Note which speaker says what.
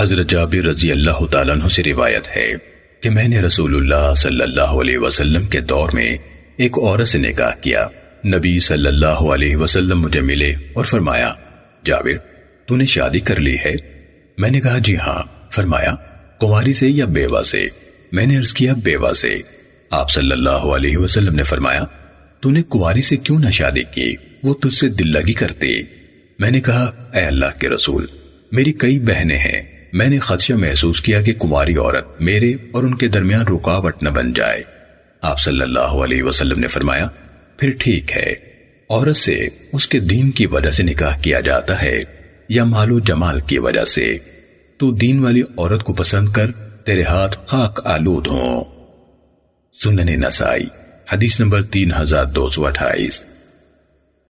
Speaker 1: حضرت جابر رضی اللہ تعالیٰ عنہ سے روایت ہے کہ میں نے رسول اللہ صلی اللہ علیہ وسلم کے دور میں ایک عورت سے نکاح کیا۔ نبی صلی اللہ علیہ وسلم مجھے ملے اور فرمایا، جابر، تو نے شادی کر لی ہے؟ میں نے کہا جی ہاں فرمایا، کماری سے یا بیوہ سے؟ میں نے عرض کیا، بیوہ سے آپ صلی اللہ علیہ وسلم نے فرمایا، تو نے کماری سے کیوں نہ شادی کی؟ وہ تجھ سے دل لگی کرتی میں نے کہا، اے اللہ کے رسول، میری کئی بہنیں ہیں میں نے خدشہ محسوس کیا کہ کماری عورت میرے اور ان کے درمیان رکاوٹ نہ بن جائے۔ آپ صلی اللہ علیہ وسلم نے فرمایا، پھر ٹھیک ہے۔ عورت سے اس کے دین کی وجہ سے نکاح کیا جاتا ہے یا مال و جمال کی وجہ سے؟ تو دین والی عورت کو پسند کر تیرے ہاتھ خاک آلود ہوں۔ سنن نسائی، حدیث نمبر تین ہزار دو سو اٹھائیس۔